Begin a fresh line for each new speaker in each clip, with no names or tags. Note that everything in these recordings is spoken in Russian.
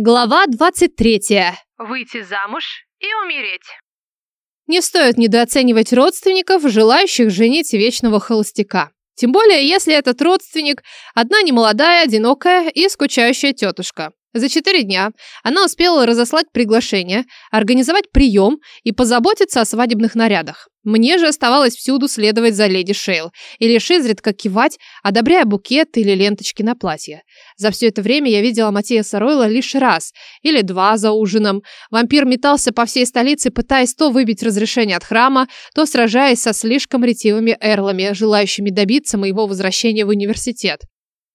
Глава 23.
Выйти замуж и умереть.
Не стоит недооценивать родственников, желающих женить вечного холостяка. Тем более, если этот родственник – одна немолодая, одинокая и скучающая тетушка. За четыре дня она успела разослать приглашение, организовать прием и позаботиться о свадебных нарядах. Мне же оставалось всюду следовать за леди Шейл и лишь изредка кивать, одобряя букеты или ленточки на платье. За все это время я видела Матиаса Ройла лишь раз или два за ужином. Вампир метался по всей столице, пытаясь то выбить разрешение от храма, то сражаясь со слишком ретивыми эрлами, желающими добиться моего возвращения в университет.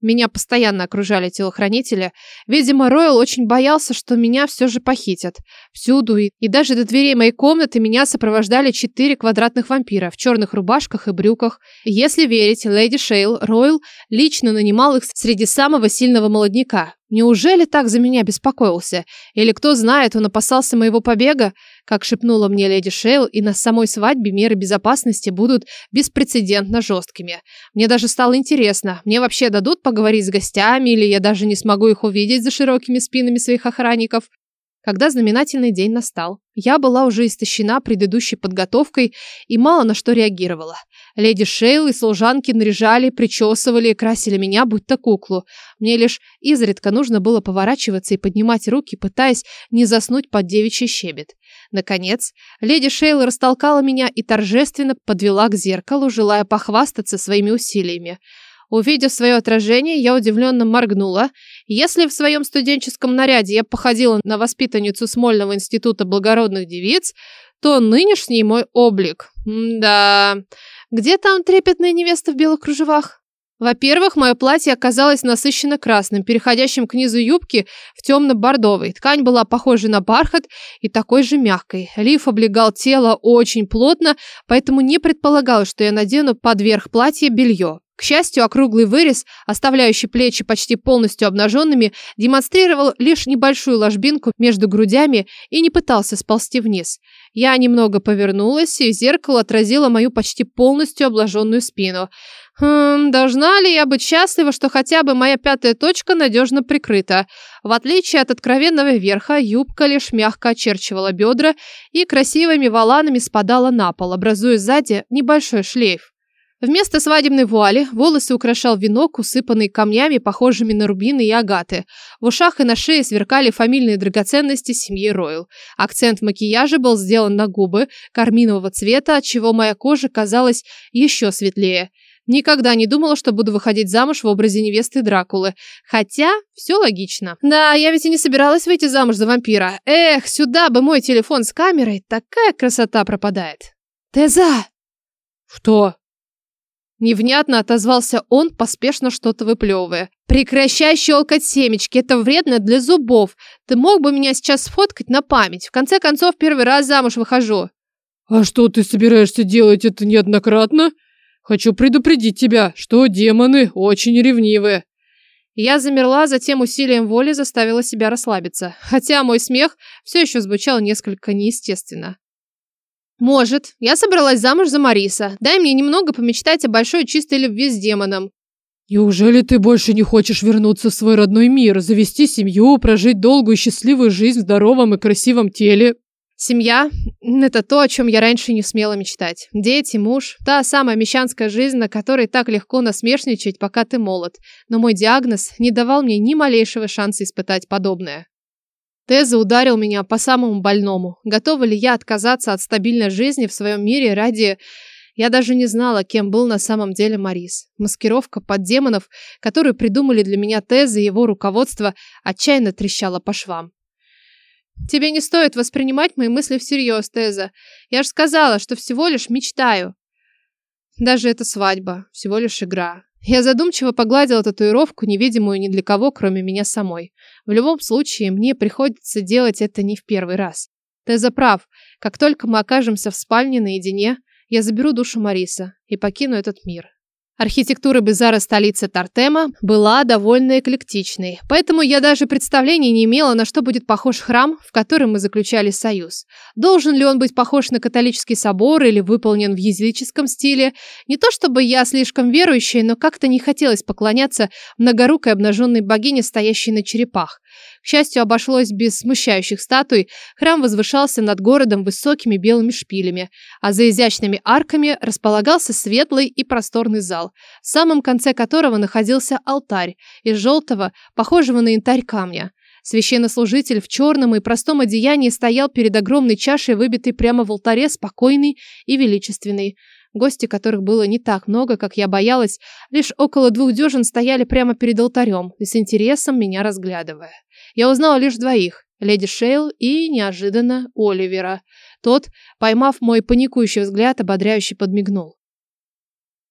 Меня постоянно окружали телохранители. Видимо, Ройл очень боялся, что меня все же похитят. Всюду и, и даже до дверей моей комнаты меня сопровождали четыре квадратных вампира в черных рубашках и брюках. Если верить леди Шейл, Ройл лично нанимал их среди самого сильного молодняка. Неужели так за меня беспокоился? Или кто знает, он опасался моего побега? Как шепнула мне леди Шейл, и на самой свадьбе меры безопасности будут беспрецедентно жесткими. Мне даже стало интересно, мне вообще дадут поговорить с гостями, или я даже не смогу их увидеть за широкими спинами своих охранников? Когда знаменательный день настал, я была уже истощена предыдущей подготовкой и мало на что реагировала. Леди Шейл и служанки наряжали, причесывали и красили меня, будто куклу. Мне лишь изредка нужно было поворачиваться и поднимать руки, пытаясь не заснуть под девичий щебет. Наконец, леди Шейл растолкала меня и торжественно подвела к зеркалу, желая похвастаться своими усилиями. Увидев свое отражение, я удивленно моргнула. Если в своем студенческом наряде я походила на воспитанницу Смольного института благородных девиц, то нынешний мой облик... М да... Где там трепетная невеста в белых кружевах? Во-первых, мое платье оказалось насыщенно красным, переходящим к низу юбки в темно-бордовый. Ткань была похожа на бархат и такой же мягкой. Лиф облегал тело очень плотно, поэтому не предполагалось, что я надену под верх платья белье. К счастью, округлый вырез, оставляющий плечи почти полностью обнаженными, демонстрировал лишь небольшую ложбинку между грудями и не пытался сползти вниз. Я немного повернулась, и зеркало отразило мою почти полностью обнаженную спину. Хм, должна ли я быть счастлива, что хотя бы моя пятая точка надежно прикрыта? В отличие от откровенного верха, юбка лишь мягко очерчивала бедра и красивыми воланами спадала на пол, образуя сзади небольшой шлейф. Вместо свадебной вуали волосы украшал венок, усыпанный камнями, похожими на рубины и агаты. В ушах и на шее сверкали фамильные драгоценности семьи Ройл. Акцент макияжа был сделан на губы, карминового цвета, отчего моя кожа казалась еще светлее. Никогда не думала, что буду выходить замуж в образе невесты Дракулы. Хотя, все логично. Да, я ведь и не собиралась выйти замуж за вампира. Эх, сюда бы мой телефон с камерой, такая красота пропадает. Теза!
Что?
Невнятно отозвался он, поспешно что-то выплевывая. «Прекращай щелкать семечки, это вредно для зубов. Ты мог бы меня сейчас сфоткать на память? В конце концов, первый раз замуж выхожу».
«А что ты собираешься делать это неоднократно? Хочу предупредить тебя, что демоны очень ревнивые».
Я замерла, затем усилием воли заставила себя расслабиться, хотя мой смех все еще звучал несколько неестественно. «Может. Я собралась замуж за Мариса. Дай мне немного помечтать о большой чистой любви с демоном».
«Неужели ты больше не хочешь вернуться в свой родной мир, завести семью, прожить долгую и счастливую жизнь в здоровом и красивом теле?»
Семья – это то, о чем я раньше не смела мечтать. Дети, муж – та самая мещанская жизнь, на которой так легко насмешничать, пока ты молод. Но мой диагноз не давал мне ни малейшего шанса испытать подобное. Теза ударил меня по самому больному. Готова ли я отказаться от стабильной жизни в своем мире ради... Я даже не знала, кем был на самом деле Марис. Маскировка под демонов, которую придумали для меня Теза и его руководство, отчаянно трещала по швам. Тебе не стоит воспринимать мои мысли всерьез, Теза. Я же сказала, что всего лишь мечтаю. Даже эта свадьба, всего лишь игра. Я задумчиво погладила татуировку, невидимую ни для кого, кроме меня самой. В любом случае, мне приходится делать это не в первый раз. Ты прав. Как только мы окажемся в спальне наедине, я заберу душу Мариса и покину этот мир. Архитектура Безара столицы Тартема была довольно эклектичной, поэтому я даже представления не имела, на что будет похож храм, в котором мы заключали союз. Должен ли он быть похож на католический собор или выполнен в языческом стиле? Не то чтобы я слишком верующая, но как-то не хотелось поклоняться многорукой обнаженной богине, стоящей на черепах. К счастью, обошлось без смущающих статуй, храм возвышался над городом высокими белыми шпилями, а за изящными арками располагался светлый и просторный зал, в самом конце которого находился алтарь из желтого, похожего на янтарь камня. Священнослужитель в черном и простом одеянии стоял перед огромной чашей, выбитой прямо в алтаре, спокойный и величественный. Гости, которых было не так много, как я боялась, лишь около двух дюжин стояли прямо перед алтарем и с интересом меня разглядывая. Я узнала лишь двоих – леди Шейл и, неожиданно, Оливера. Тот, поймав мой паникующий взгляд, ободряюще подмигнул.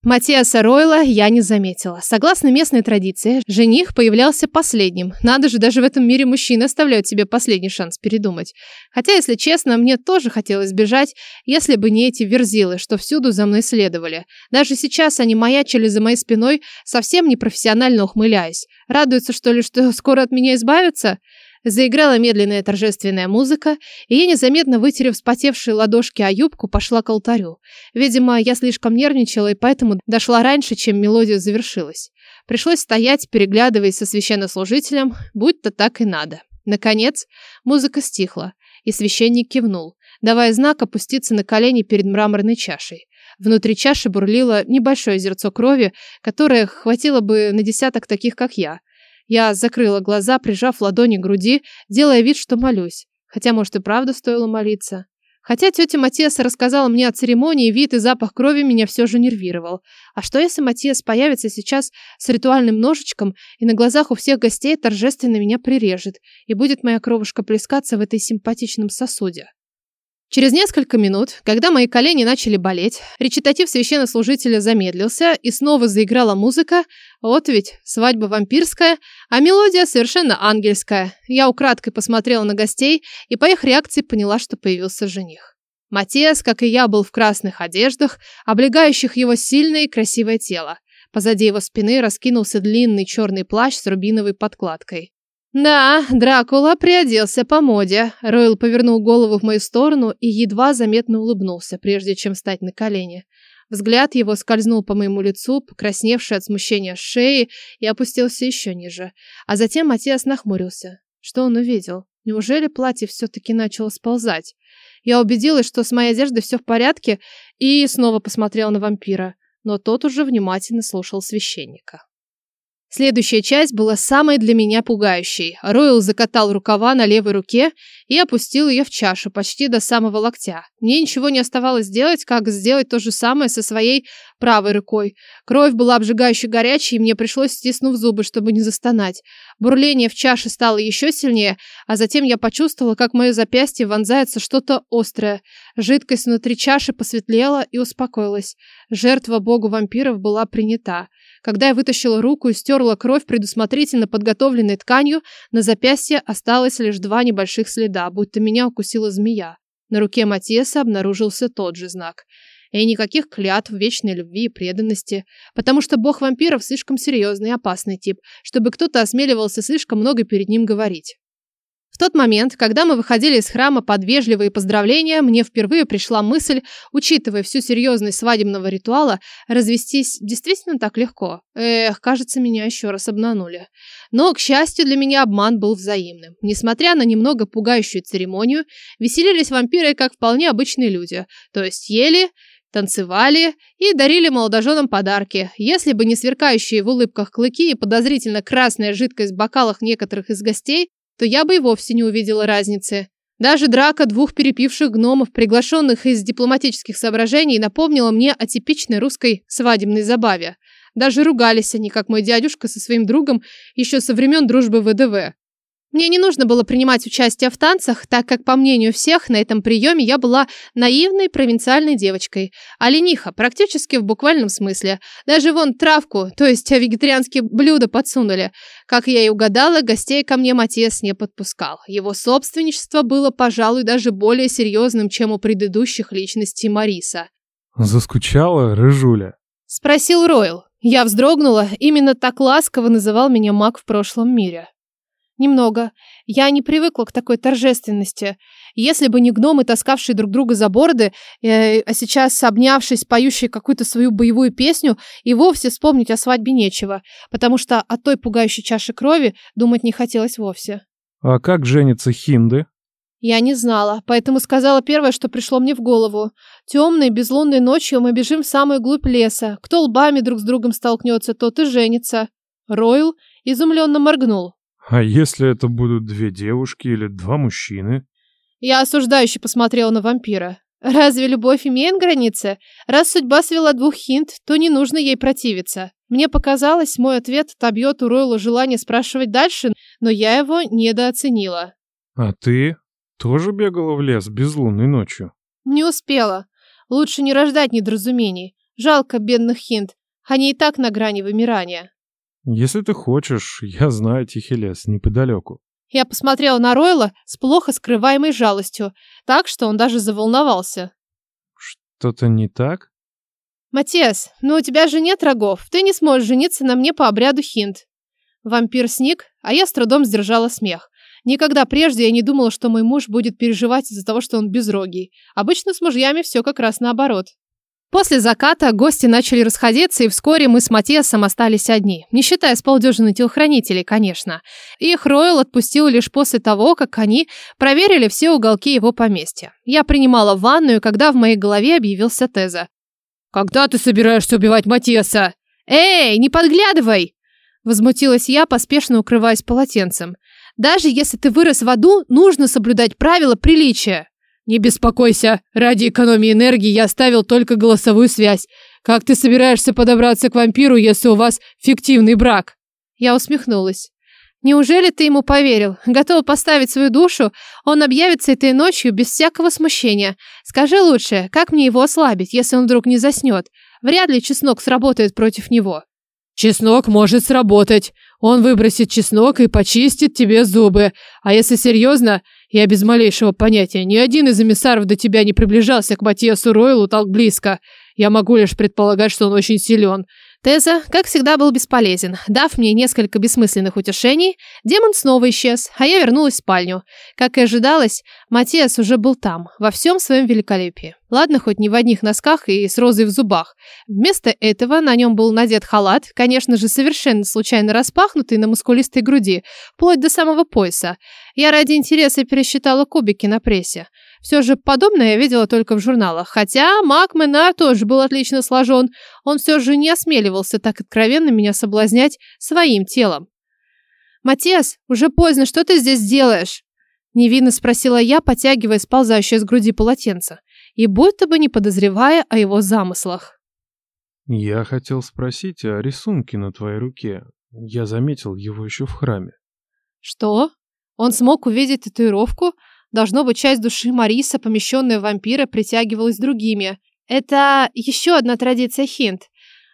Матиаса Ройла я не заметила. Согласно местной традиции, жених появлялся последним. Надо же, даже в этом мире мужчины оставляют себе последний шанс передумать. Хотя, если честно, мне тоже хотелось бежать, если бы не эти верзилы, что всюду за мной следовали. Даже сейчас они маячили за моей спиной, совсем непрофессионально ухмыляясь. Радуются, что ли, что скоро от меня избавятся? Заиграла медленная торжественная музыка, и я, незаметно вытерев вспотевшие ладошки о юбку, пошла к алтарю. Видимо, я слишком нервничала, и поэтому дошла раньше, чем мелодия завершилась. Пришлось стоять, переглядываясь со священнослужителем, будь то так и надо. Наконец, музыка стихла, и священник кивнул, давая знак опуститься на колени перед мраморной чашей. Внутри чаши бурлило небольшое зерцо крови, которое хватило бы на десяток таких, как я – я закрыла глаза, прижав ладони к груди, делая вид, что молюсь. Хотя, может, и правда стоило молиться. Хотя тетя Матиаса рассказала мне о церемонии, вид и запах крови меня все же нервировал. А что, если Матиас появится сейчас с ритуальным ножичком и на глазах у всех гостей торжественно меня прирежет, и будет моя кровушка плескаться в этой симпатичном сосуде? Через несколько минут, когда мои колени начали болеть, речитатив священнослужителя замедлился и снова заиграла музыка. Вот ведь свадьба вампирская, а мелодия совершенно ангельская. Я украдкой посмотрела на гостей и по их реакции поняла, что появился жених. Матиас, как и я, был в красных одеждах, облегающих его сильное и красивое тело. Позади его спины раскинулся длинный черный плащ с рубиновой подкладкой. «Да, Дракула приоделся по моде». Ройл повернул голову в мою сторону и едва заметно улыбнулся, прежде чем встать на колени. Взгляд его скользнул по моему лицу, покрасневший от смущения шеи, и опустился еще ниже. А затем Матиас нахмурился. Что он увидел? Неужели платье все-таки начало сползать? Я убедилась, что с моей одеждой все в порядке, и снова посмотрела на вампира. Но тот уже внимательно слушал священника. Следующая часть была самой для меня пугающей. Ройл закатал рукава на левой руке и опустил ее в чашу почти до самого локтя. Мне ничего не оставалось делать, как сделать то же самое со своей правой рукой. Кровь была обжигающе горячей, и мне пришлось, стиснув зубы, чтобы не застонать. Бурление в чаше стало еще сильнее, а затем я почувствовала, как мое запястье вонзается что-то острое. Жидкость внутри чаши посветлела и успокоилась. Жертва богу вампиров была принята. Когда я вытащила руку и стерла кровь предусмотрительно подготовленной тканью, на запястье осталось лишь два небольших следа, будто меня укусила змея. На руке Матиаса обнаружился тот же знак. И никаких клятв вечной любви и преданности, потому что бог вампиров слишком серьезный и опасный тип, чтобы кто-то осмеливался слишком много перед ним говорить. В тот момент, когда мы выходили из храма под вежливые поздравления, мне впервые пришла мысль, учитывая всю серьезность свадебного ритуала, развестись действительно так легко. Эх, кажется, меня еще раз обманули. Но, к счастью, для меня обман был взаимным. Несмотря на немного пугающую церемонию, веселились вампиры как вполне обычные люди. То есть ели, танцевали и дарили молодоженам подарки. Если бы не сверкающие в улыбках клыки и подозрительно красная жидкость в бокалах некоторых из гостей, то я бы и вовсе не увидела разницы. Даже драка двух перепивших гномов, приглашенных из дипломатических соображений, напомнила мне о типичной русской свадебной забаве. Даже ругались они, как мой дядюшка со своим другом, еще со времен дружбы ВДВ. Мне не нужно было принимать участие в танцах, так как, по мнению всех, на этом приеме я была наивной провинциальной девочкой. А лениха, практически в буквальном смысле. Даже вон травку, то есть вегетарианские блюда подсунули. Как я и угадала, гостей ко мне Матиас не подпускал. Его собственничество было, пожалуй, даже более серьезным, чем у предыдущих личностей Мариса.
«Заскучала, рыжуля?»
Спросил Ройл. Я вздрогнула, именно так ласково называл меня маг в прошлом мире. Немного. Я не привыкла к такой торжественности. Если бы не гномы, таскавшие друг друга за бороды, э, а сейчас, обнявшись, поющие какую-то свою боевую песню, и вовсе вспомнить о свадьбе нечего, потому что о той пугающей чаше крови думать не хотелось вовсе.
А как женятся хинды?
Я не знала, поэтому сказала первое, что пришло мне в голову. Темной, безлунной ночью мы бежим в самую глубь леса. Кто лбами друг с другом столкнется, тот и женится. Ройл изумленно моргнул.
А если это будут две девушки или два мужчины?
Я осуждающе посмотрела на вампира. Разве любовь имеет границы? Раз судьба свела двух хинт, то не нужно ей противиться. Мне показалось, мой ответ отобьет у Ройла желание спрашивать дальше, но я его недооценила.
А ты тоже бегала в лес безлунной ночью?
Не успела. Лучше не рождать недоразумений. Жалко бедных хинт. Они и так на грани вымирания.
Если ты хочешь, я знаю тихий лес неподалеку.
Я посмотрела на Ройла с плохо скрываемой жалостью, так что он даже заволновался.
Что-то не так?
«Матиас, ну у тебя же нет рогов, ты не сможешь жениться на мне по обряду хинт». Вампир сник, а я с трудом сдержала смех. Никогда прежде я не думала, что мой муж будет переживать из-за того, что он безрогий. Обычно с мужьями все как раз наоборот. После заката гости начали расходиться, и вскоре мы с Матиасом остались одни. Не считая с полдюжины телохранителей, конечно. Их Ройл отпустил лишь после того, как они проверили все уголки его поместья. Я принимала ванную, когда в моей голове объявился Теза. «Когда ты собираешься убивать Матиаса?» «Эй, не подглядывай!» Возмутилась я, поспешно укрываясь полотенцем. «Даже если ты вырос в аду, нужно соблюдать правила приличия». «Не беспокойся, ради экономии энергии я оставил только голосовую связь. Как ты собираешься подобраться к вампиру, если у вас фиктивный брак?» Я усмехнулась. «Неужели ты ему поверил? Готова поставить свою душу? Он объявится этой ночью без всякого смущения. Скажи лучше, как мне его ослабить, если он вдруг не заснет? Вряд ли чеснок сработает против него». «Чеснок может сработать. Он выбросит чеснок и почистит тебе зубы. А если серьезно, я без малейшего понятия, ни один из эмиссаров до тебя не приближался к Матиасу Ройлу так близко. Я могу лишь предполагать, что он очень силен. Теза, как всегда, был бесполезен. Дав мне несколько бессмысленных утешений, демон снова исчез, а я вернулась в спальню. Как и ожидалось, Матиас уже был там, во всем своем великолепии. Ладно, хоть не в одних носках и с розой в зубах. Вместо этого на нем был надет халат, конечно же, совершенно случайно распахнутый на мускулистой груди, вплоть до самого пояса. Я ради интереса пересчитала кубики на прессе. Все же подобное я видела только в журналах. Хотя Мак Менар тоже был отлично сложен. Он все же не осмеливался так откровенно меня соблазнять своим телом. «Матиас, уже поздно, что ты здесь делаешь?» Невинно спросила я, потягивая сползающее с груди полотенце, и будто бы не подозревая о его замыслах.
Я хотел спросить о рисунке на твоей руке. Я заметил его еще в храме.
Что? Он смог увидеть татуировку? Должно быть, часть души Мариса, помещенная в вампира, притягивалась другими. Это еще одна традиция хинт.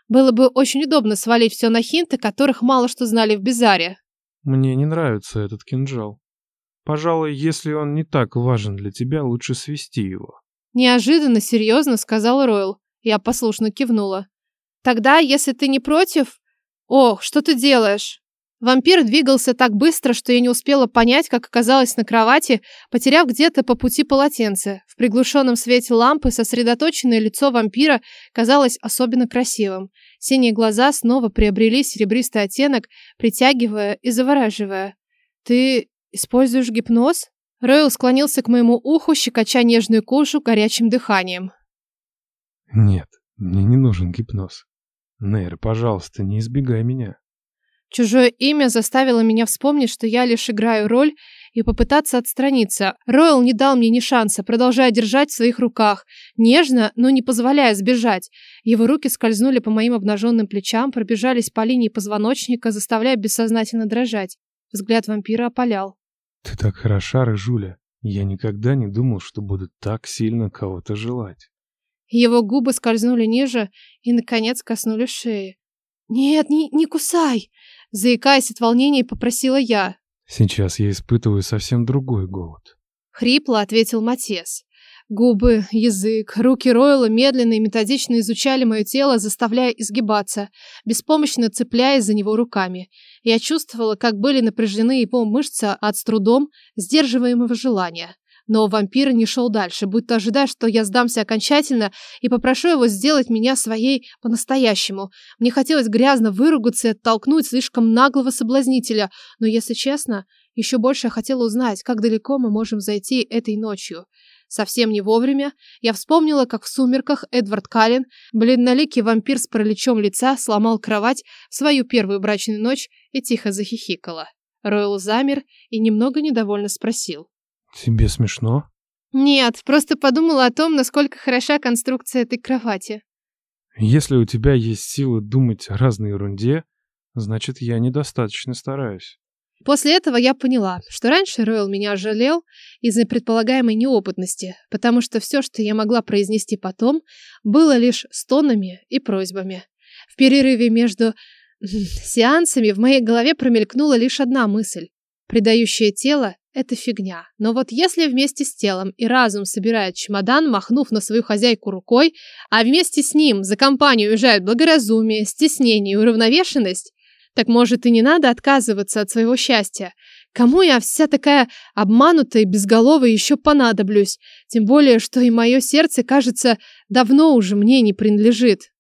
Было бы очень удобно свалить все на хинты, которых мало что знали в Бизаре.
Мне не нравится этот кинжал. Пожалуй, если он не так важен для тебя, лучше свести его.
Неожиданно серьезно сказал Ройл. Я послушно кивнула. Тогда, если ты не против... Ох, что ты делаешь? Вампир двигался так быстро, что я не успела понять, как оказалась на кровати, потеряв где-то по пути полотенце. В приглушенном свете лампы сосредоточенное лицо вампира казалось особенно красивым. Синие глаза снова приобрели серебристый оттенок, притягивая и завораживая. «Ты используешь гипноз?» Ройл склонился к моему уху, щекоча нежную кожу горячим дыханием.
«Нет, мне не нужен гипноз. Нейр, пожалуйста, не избегай меня».
Чужое имя заставило меня вспомнить, что я лишь играю роль, и попытаться отстраниться. Ройл не дал мне ни шанса, продолжая держать в своих руках, нежно, но не позволяя сбежать. Его руки скользнули по моим обнаженным плечам, пробежались по линии позвоночника, заставляя бессознательно дрожать. Взгляд вампира опалял.
«Ты так хороша, Рыжуля. Я никогда не думал, что буду так сильно кого-то желать».
Его губы скользнули ниже и, наконец, коснулись шеи. «Нет, не, не кусай!» Заикаясь от волнения, попросила я.
Сейчас я испытываю совсем другой голод.
Хрипло ответил Матес. Губы, язык, руки Ройла медленно и методично изучали мое тело, заставляя изгибаться, беспомощно цепляясь за него руками. Я чувствовала, как были напряжены его мышцы от с трудом сдерживаемого желания. Но вампир не шел дальше, будто ожидая, что я сдамся окончательно и попрошу его сделать меня своей по-настоящему. Мне хотелось грязно выругаться и оттолкнуть слишком наглого соблазнителя, но, если честно, Еще больше я хотела узнать, как далеко мы можем зайти этой ночью. Совсем не вовремя я вспомнила, как в сумерках Эдвард Каллен, бледноликий вампир с параличом лица, сломал кровать в свою первую брачную ночь и тихо захихикала. Ройл замер и немного недовольно спросил.
Тебе смешно?
Нет, просто подумала о том, насколько хороша конструкция этой кровати.
Если у тебя есть силы думать о разной ерунде, значит, я недостаточно стараюсь.
После этого я поняла, что раньше Ройл меня жалел из-за предполагаемой неопытности, потому что все, что я могла произнести потом, было лишь стонами и просьбами. В перерыве между сеансами в моей голове промелькнула лишь одна мысль. Предающее тело – это фигня. Но вот если вместе с телом и разум собирают чемодан, махнув на свою хозяйку рукой, а вместе с ним за компанию уезжают благоразумие, стеснение и уравновешенность, так может и не надо отказываться от своего счастья. Кому я вся такая обманутая и безголовая еще понадоблюсь? Тем более, что и мое сердце, кажется, давно уже мне не принадлежит.